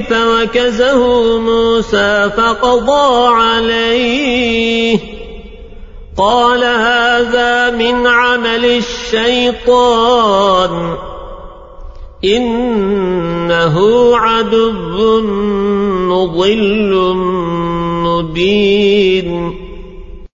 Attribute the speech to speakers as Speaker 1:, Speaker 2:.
Speaker 1: فوكزه موسى فقضى عليه قال هذا من عمل الشيطان إنه عدو مضل مبين